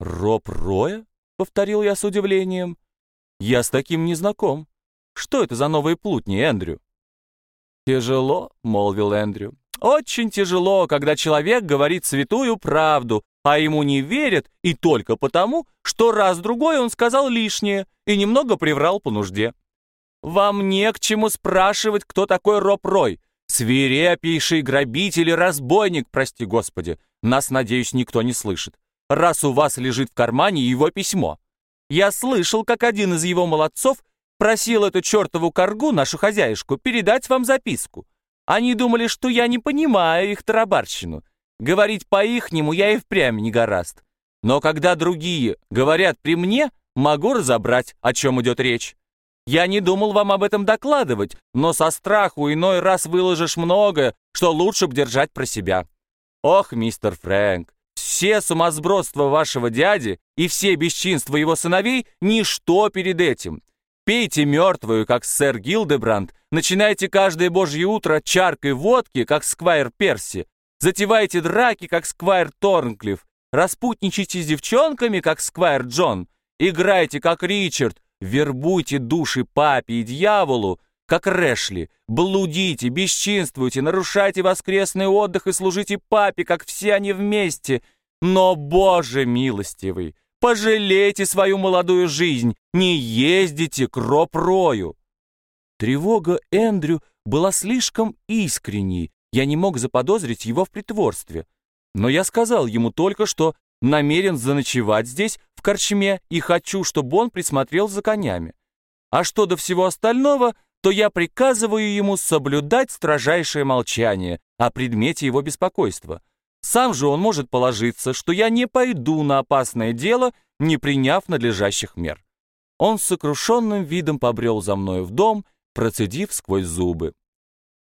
«Роб Роя?» — повторил я с удивлением. «Я с таким не знаком. Что это за новые плутни, Эндрю?» «Тяжело», — молвил Эндрю. «Очень тяжело, когда человек говорит святую правду, а ему не верят и только потому, что раз-другой он сказал лишнее и немного приврал по нужде. Вам не к чему спрашивать, кто такой Роб Рой. Свирепейший грабитель и разбойник, прости господи. Нас, надеюсь, никто не слышит. Раз у вас лежит в кармане его письмо. Я слышал, как один из его молодцов просил эту чертову коргу, нашу хозяюшку, передать вам записку. Они думали, что я не понимаю их тарабарщину. Говорить по-ихнему я и впрямь не гораст. Но когда другие говорят при мне, могу разобрать, о чем идет речь. Я не думал вам об этом докладывать, но со страху иной раз выложишь многое, что лучше б держать про себя. Ох, мистер Фрэнк, все сумасбродства вашего дяди и все бесчинства его сыновей — ничто перед этим. Пейте мертвую, как сэр Гилдебранд, начинайте каждое божье утро чаркой водки, как сквайр Перси, затевайте драки, как сквайр Торнклифф, распутничайте с девчонками, как сквайр Джон, играйте, как Ричард, вербуйте души папе и дьяволу, как Рэшли, блудите, бесчинствуйте, нарушайте воскресный отдых и служите папе, как все они вместе. Но, Боже милостивый, пожалейте свою молодую жизнь, не ездите к Роп-Рою. Тревога Эндрю была слишком искренней, я не мог заподозрить его в притворстве. Но я сказал ему только, что намерен заночевать здесь, в корчме, и хочу, чтобы он присмотрел за конями. А что до всего остального, то я приказываю ему соблюдать строжайшее молчание о предмете его беспокойства. Сам же он может положиться, что я не пойду на опасное дело, не приняв надлежащих мер. Он с сокрушенным видом побрел за мною в дом, процедив сквозь зубы.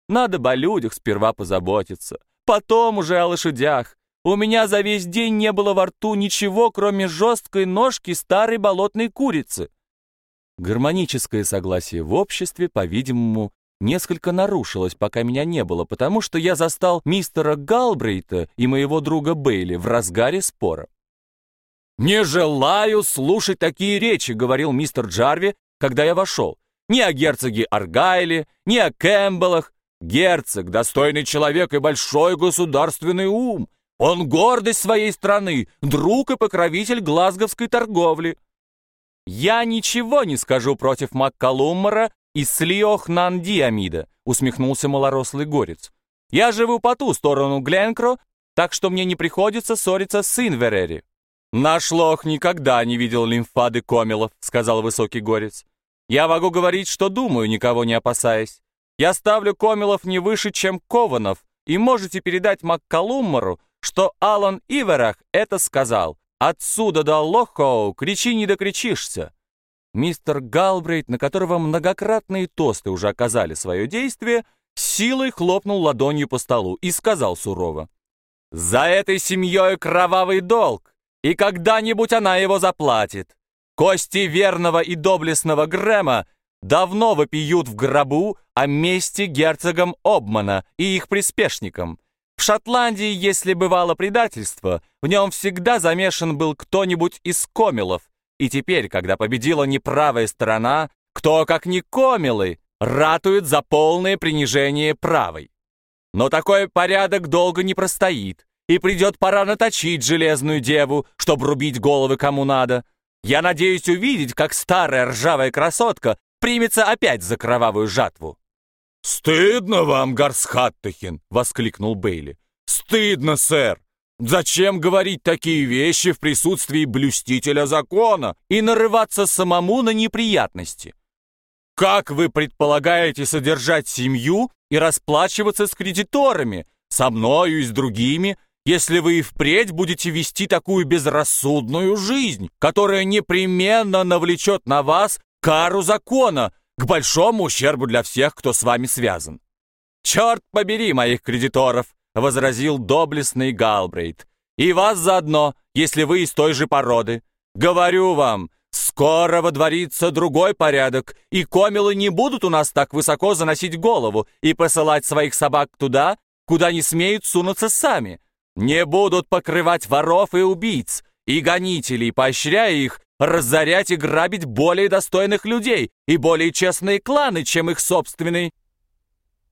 Надо бы о людях сперва позаботиться, потом уже о лошадях. У меня за весь день не было во рту ничего, кроме жесткой ножки старой болотной курицы. Гармоническое согласие в обществе, по-видимому, несколько нарушилось, пока меня не было, потому что я застал мистера Галбрейта и моего друга Бейли в разгаре спора. «Не желаю слушать такие речи», — говорил мистер Джарви, когда я вошел. «Ни о герцоге Аргайле, ни о Кэмпбеллах, Герцог, достойный человек и большой государственный ум. Он гордость своей страны, друг и покровитель глазговской торговли. Я ничего не скажу против Маккалуммара и Слиох-Нандиамида, усмехнулся малорослый горец. Я живу по ту сторону Гленкро, так что мне не приходится ссориться с Инверери. «Наш лох никогда не видел лимфады комелов», — сказал высокий горец. «Я могу говорить, что думаю, никого не опасаясь. Я ставлю Комилов не выше, чем Кованов, и можете передать Маккалуммару, что Алан Иверах это сказал. Отсюда до Лохоу кричи не докричишься. Мистер Галбрейт, на которого многократные тосты уже оказали свое действие, с силой хлопнул ладонью по столу и сказал сурово. «За этой семьей кровавый долг, и когда-нибудь она его заплатит. Кости верного и доблестного Грэма давно вопиют в гробу о мести герцогам Обмана и их приспешникам. В Шотландии, если бывало предательство, в нем всегда замешан был кто-нибудь из Кэмпбелов, и теперь, когда победила неправая сторона, кто, как не комилы, ратует за полное принижение правой. Но такой порядок долго не простоит, и придет пора наточить железную деву, чтобы рубить головы кому надо. Я надеюсь увидеть, как старая ржавая красотка примется опять за кровавую жатву. «Стыдно вам, Гарсхаттахин!» — воскликнул Бейли. «Стыдно, сэр! Зачем говорить такие вещи в присутствии блюстителя закона и нарываться самому на неприятности? Как вы предполагаете содержать семью и расплачиваться с кредиторами, со мною и с другими, если вы и впредь будете вести такую безрассудную жизнь, которая непременно навлечет на вас кару закона, к большому ущербу для всех, кто с вами связан. «Черт побери моих кредиторов!» — возразил доблестный Галбрейт. «И вас заодно, если вы из той же породы. Говорю вам, скоро водворится другой порядок, и Кэмпбелы не будут у нас так высоко заносить голову и посылать своих собак туда, куда не смеют сунуться сами. Не будут покрывать воров и убийц, и гонителей, поощряя их разорять и грабить более достойных людей и более честные кланы, чем их собственный.